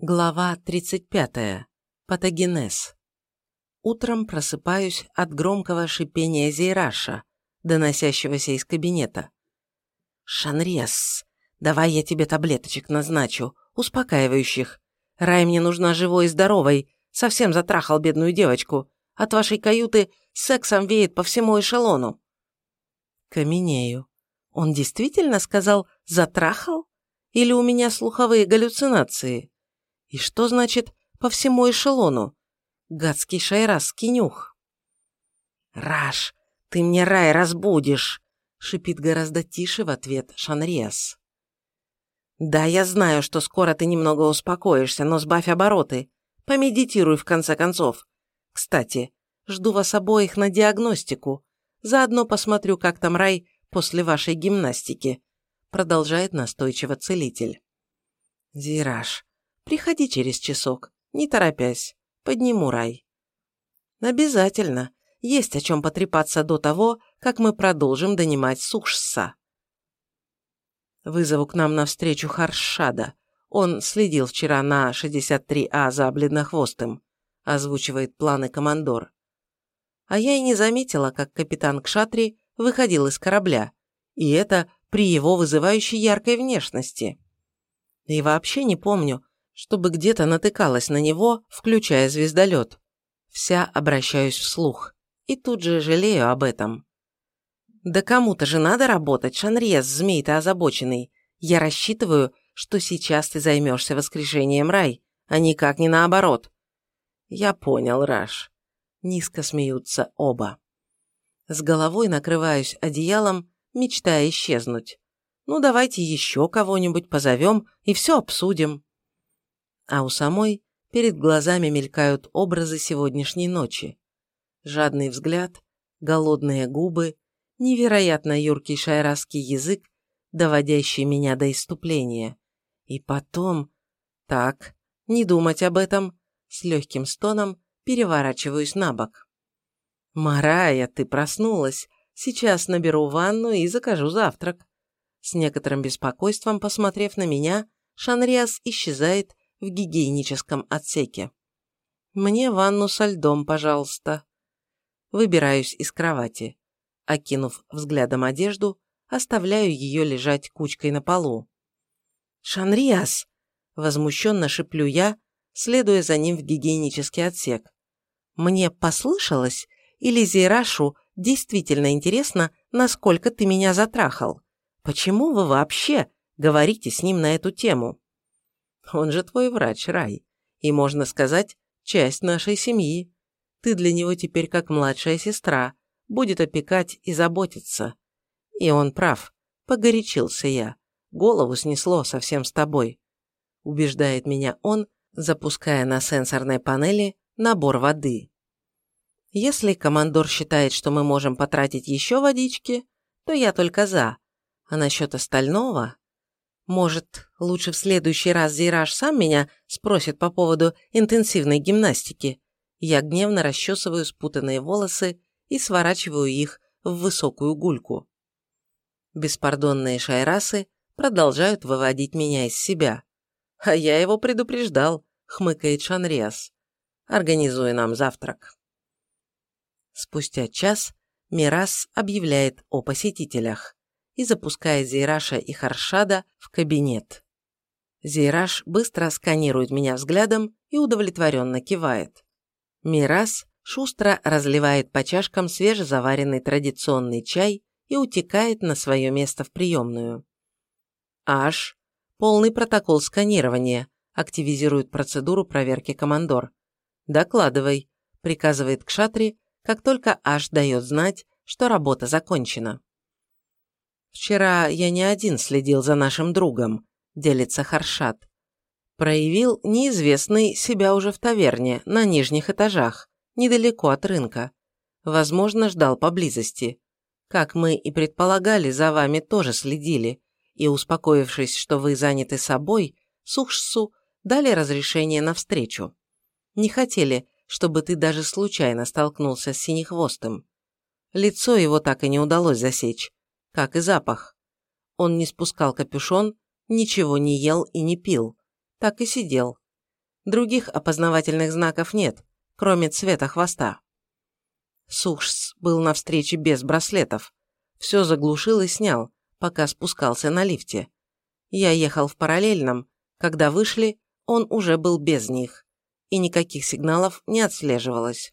Глава 35. Патогенез. Утром просыпаюсь от громкого шипения Зейраша, доносящегося из кабинета. «Шанрес, давай я тебе таблеточек назначу, успокаивающих. Рай мне нужна живой и здоровой, совсем затрахал бедную девочку. От вашей каюты сексом веет по всему эшелону». Каменею. Он действительно сказал «затрахал»? Или у меня слуховые галлюцинации? И что значит «по всему эшелону»? Гадский шайрасский нюх. «Раш, ты мне рай разбудишь!» — шипит гораздо тише в ответ Шанриас. «Да, я знаю, что скоро ты немного успокоишься, но сбавь обороты. Помедитируй, в конце концов. Кстати, жду вас обоих на диагностику. Заодно посмотрю, как там рай после вашей гимнастики», — продолжает настойчиво целитель. «Зираж, Приходи через часок, не торопясь. Подниму рай. Обязательно. Есть о чем потрепаться до того, как мы продолжим донимать Сукшса. Вызову к нам навстречу Харшада. Он следил вчера на 63А за бледнохвостым. Озвучивает планы командор. А я и не заметила, как капитан Кшатри выходил из корабля. И это при его вызывающей яркой внешности. И вообще не помню, чтобы где-то натыкалась на него, включая звездолет. Вся обращаюсь вслух. И тут же жалею об этом. Да кому-то же надо работать, Шанрез, змей-то озабоченный. Я рассчитываю, что сейчас ты займешься воскрешением рай, а никак не наоборот. Я понял, Раш. Низко смеются оба. С головой накрываюсь одеялом, мечтая исчезнуть. Ну, давайте еще кого-нибудь позовем и все обсудим а у самой перед глазами мелькают образы сегодняшней ночи. Жадный взгляд, голодные губы, невероятно юркий шайрасский язык, доводящий меня до иступления. И потом... Так, не думать об этом. С легким стоном переворачиваюсь на бок. «Марая, ты проснулась. Сейчас наберу ванну и закажу завтрак». С некоторым беспокойством, посмотрев на меня, Шанриас исчезает в гигиеническом отсеке. «Мне ванну со льдом, пожалуйста». Выбираюсь из кровати. Окинув взглядом одежду, оставляю ее лежать кучкой на полу. «Шанриас!» – возмущенно шиплю я, следуя за ним в гигиенический отсек. «Мне послышалось, или Зейрашу действительно интересно, насколько ты меня затрахал? Почему вы вообще говорите с ним на эту тему?» Он же твой врач, Рай. И, можно сказать, часть нашей семьи. Ты для него теперь как младшая сестра, будет опекать и заботиться. И он прав. Погорячился я. Голову снесло совсем с тобой. Убеждает меня он, запуская на сенсорной панели набор воды. Если командор считает, что мы можем потратить еще водички, то я только за. А насчет остального... Может, лучше в следующий раз Зираж сам меня спросит по поводу интенсивной гимнастики. Я гневно расчесываю спутанные волосы и сворачиваю их в высокую гульку. Беспардонные шайрасы продолжают выводить меня из себя. А я его предупреждал, хмыкает Шанриас. Организуй нам завтрак. Спустя час Мирас объявляет о посетителях и запускает Зейраша и Харшада в кабинет. Зейраш быстро сканирует меня взглядом и удовлетворенно кивает. Мирас шустро разливает по чашкам свежезаваренный традиционный чай и утекает на свое место в приемную. Аш, полный протокол сканирования, активизирует процедуру проверки командор. «Докладывай», – приказывает Кшатри, как только Аш дает знать, что работа закончена. Вчера я не один следил за нашим другом, делится Харшат. Проявил неизвестный себя уже в таверне, на нижних этажах, недалеко от рынка. Возможно, ждал поблизости. Как мы и предполагали, за вами тоже следили, и, успокоившись, что вы заняты собой, Сухшсу дали разрешение на встречу. Не хотели, чтобы ты даже случайно столкнулся с Синехвостым. Лицо его так и не удалось засечь, как и запах. Он не спускал капюшон, ничего не ел и не пил, так и сидел. Других опознавательных знаков нет, кроме цвета хвоста. Сухс был на встрече без браслетов. Все заглушил и снял, пока спускался на лифте. Я ехал в параллельном, когда вышли, он уже был без них, и никаких сигналов не отслеживалось.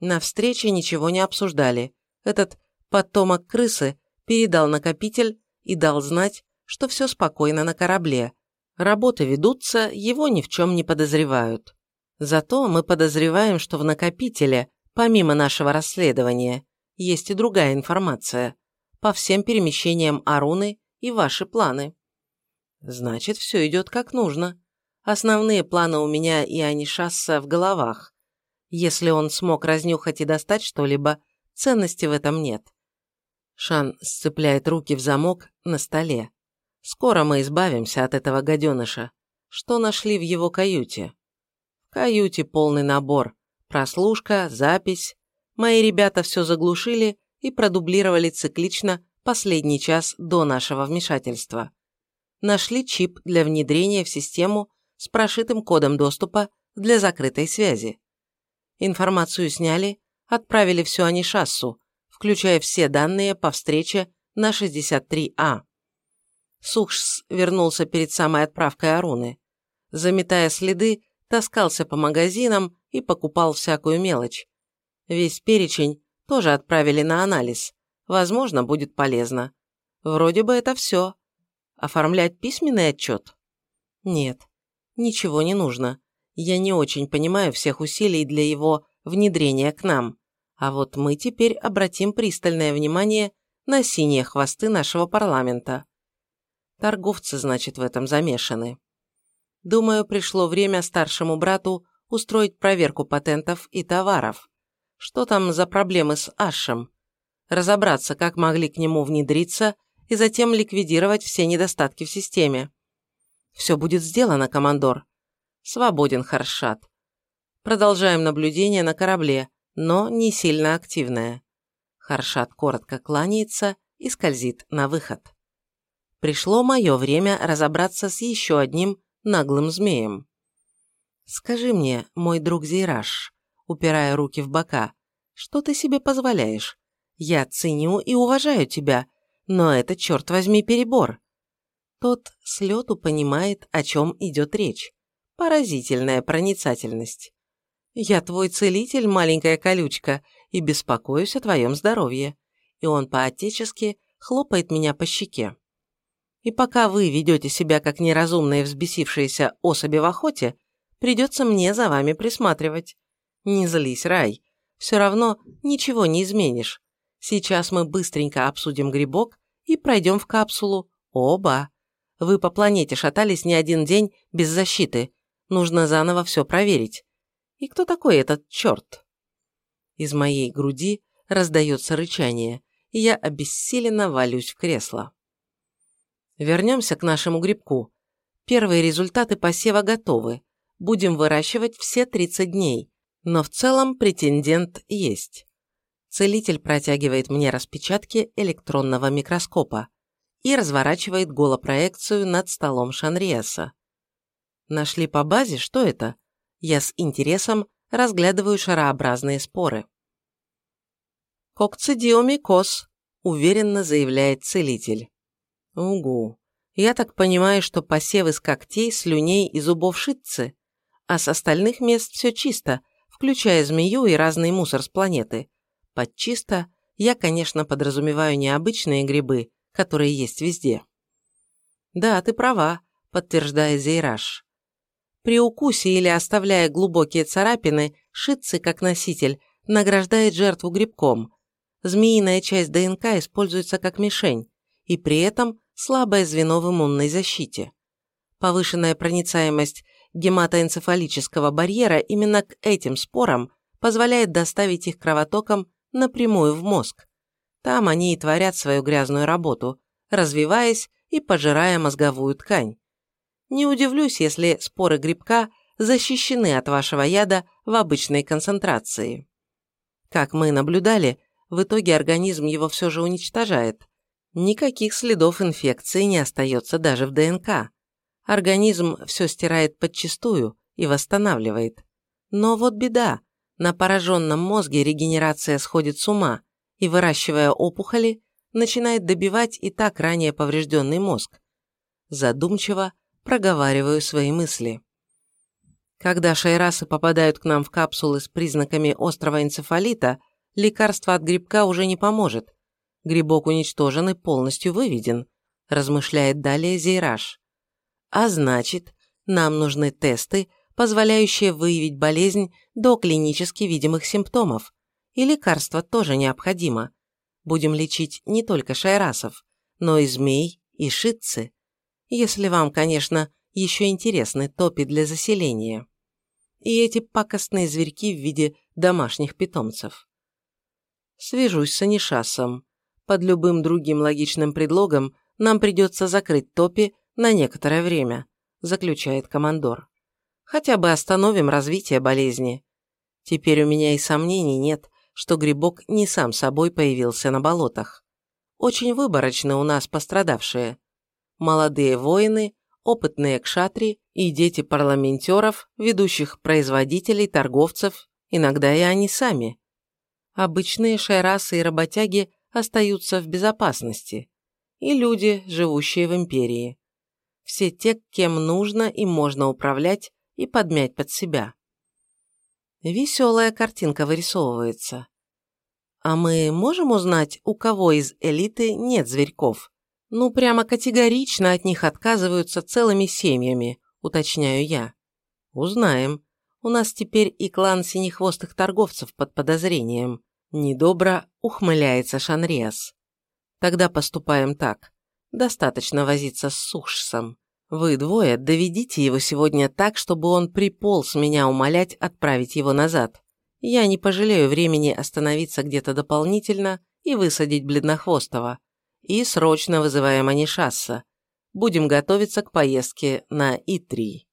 На встрече ничего не обсуждали. Этот потомок крысы передал накопитель и дал знать, что все спокойно на корабле. Работы ведутся, его ни в чем не подозревают. Зато мы подозреваем, что в накопителе, помимо нашего расследования, есть и другая информация по всем перемещениям Аруны и ваши планы. Значит, все идет как нужно. Основные планы у меня и Анишасса в головах. Если он смог разнюхать и достать что-либо, ценности в этом нет. Шан сцепляет руки в замок на столе. Скоро мы избавимся от этого гаденыша. Что нашли в его каюте? В каюте полный набор. Прослушка, запись. Мои ребята все заглушили и продублировали циклично последний час до нашего вмешательства. Нашли чип для внедрения в систему с прошитым кодом доступа для закрытой связи. Информацию сняли, отправили все Анишассу, включая все данные по встрече на 63А. Сухс вернулся перед самой отправкой Аруны. Заметая следы, таскался по магазинам и покупал всякую мелочь. Весь перечень тоже отправили на анализ. Возможно, будет полезно. Вроде бы это все. Оформлять письменный отчет? Нет, ничего не нужно. Я не очень понимаю всех усилий для его внедрения к нам. А вот мы теперь обратим пристальное внимание на синие хвосты нашего парламента. Торговцы, значит, в этом замешаны. Думаю, пришло время старшему брату устроить проверку патентов и товаров. Что там за проблемы с Ашем? Разобраться, как могли к нему внедриться и затем ликвидировать все недостатки в системе. Все будет сделано, командор. Свободен Харшат. Продолжаем наблюдение на корабле, но не сильно активное. Харшат коротко кланяется и скользит на выход. Пришло мое время разобраться с еще одним наглым змеем. «Скажи мне, мой друг Зейраж», упирая руки в бока, «что ты себе позволяешь? Я ценю и уважаю тебя, но это, черт возьми, перебор». Тот с лету понимает, о чем идет речь. Поразительная проницательность. «Я твой целитель, маленькая колючка, и беспокоюсь о твоем здоровье». И он по-отечески хлопает меня по щеке. И пока вы ведете себя как неразумные взбесившиеся особи в охоте, придется мне за вами присматривать. Не злись, Рай. Все равно ничего не изменишь. Сейчас мы быстренько обсудим грибок и пройдем в капсулу. Оба. Вы по планете шатались не один день без защиты. Нужно заново все проверить. И кто такой этот черт? Из моей груди раздается рычание, и я обессиленно валюсь в кресло. Вернемся к нашему грибку. Первые результаты посева готовы. Будем выращивать все 30 дней. Но в целом претендент есть. Целитель протягивает мне распечатки электронного микроскопа и разворачивает голопроекцию над столом Шанриеса. Нашли по базе, что это? Я с интересом разглядываю шарообразные споры. «Кокцидиомикоз», – уверенно заявляет целитель. Угу. Я так понимаю, что посев из когтей, слюней и зубов шитцы, а с остальных мест все чисто, включая змею и разный мусор с планеты. Под чисто я, конечно, подразумеваю необычные грибы, которые есть везде. Да, ты права, подтверждает Зейраж. При укусе или оставляя глубокие царапины, шитцы, как носитель, награждает жертву грибком. Змеиная часть ДНК используется как мишень, и при этом слабое звено в иммунной защите. Повышенная проницаемость гематоэнцефалического барьера именно к этим спорам позволяет доставить их кровотоком напрямую в мозг. Там они и творят свою грязную работу, развиваясь и пожирая мозговую ткань. Не удивлюсь, если споры грибка защищены от вашего яда в обычной концентрации. Как мы наблюдали, в итоге организм его все же уничтожает, Никаких следов инфекции не остается даже в ДНК. Организм все стирает подчистую и восстанавливает. Но вот беда. На пораженном мозге регенерация сходит с ума и, выращивая опухоли, начинает добивать и так ранее поврежденный мозг. Задумчиво проговариваю свои мысли. Когда шайрасы попадают к нам в капсулы с признаками острого энцефалита, лекарство от грибка уже не поможет. Грибок уничтожен и полностью выведен, размышляет далее Зейраж. А значит, нам нужны тесты, позволяющие выявить болезнь до клинически видимых симптомов. И лекарство тоже необходимо. Будем лечить не только шайрасов, но и змей, и шитцы. Если вам, конечно, еще интересны топи для заселения. И эти пакостные зверьки в виде домашних питомцев. Свяжусь с Анишасом. Под любым другим логичным предлогом нам придется закрыть топи на некоторое время, заключает командор. Хотя бы остановим развитие болезни. Теперь у меня и сомнений нет, что грибок не сам собой появился на болотах. Очень выборочны у нас пострадавшие. Молодые воины, опытные кшатри и дети парламентеров, ведущих производителей, торговцев, иногда и они сами. Обычные шайрасы и работяги остаются в безопасности. И люди, живущие в империи. Все те, кем нужно и можно управлять и подмять под себя. Веселая картинка вырисовывается. А мы можем узнать, у кого из элиты нет зверьков? Ну, прямо категорично от них отказываются целыми семьями, уточняю я. Узнаем. У нас теперь и клан синехвостых торговцев под подозрением. Недобро ухмыляется Шанриас. Тогда поступаем так. Достаточно возиться с Сушсом. Вы двое доведите его сегодня так, чтобы он приполз меня умолять отправить его назад. Я не пожалею времени остановиться где-то дополнительно и высадить Бледнохвостого. И срочно вызываем Анишасса. Будем готовиться к поездке на И-3.